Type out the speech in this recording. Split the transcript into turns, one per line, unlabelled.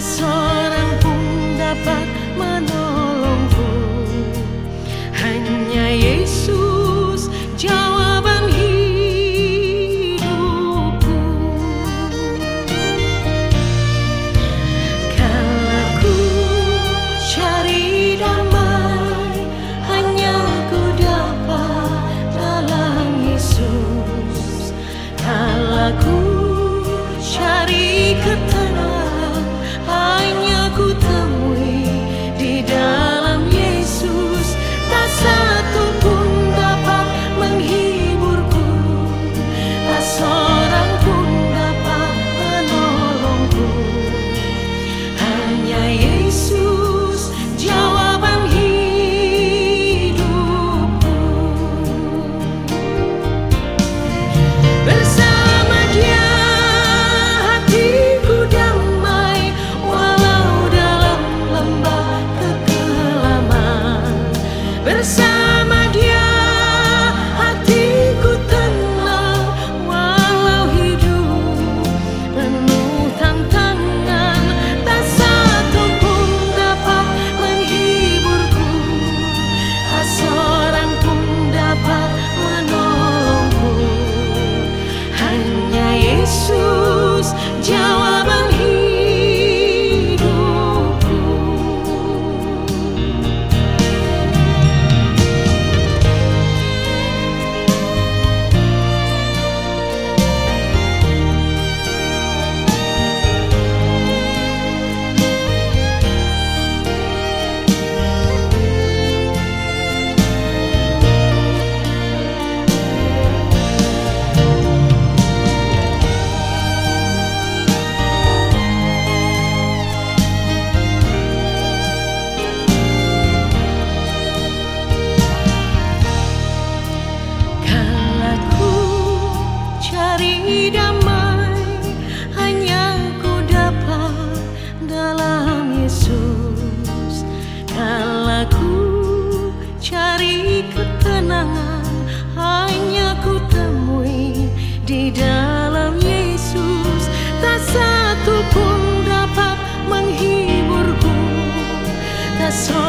tak Yesus satu